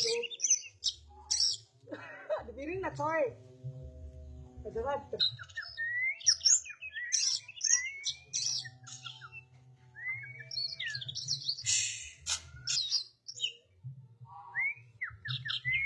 tu. Ada piring nak coy. Ada lah, batu. Thank.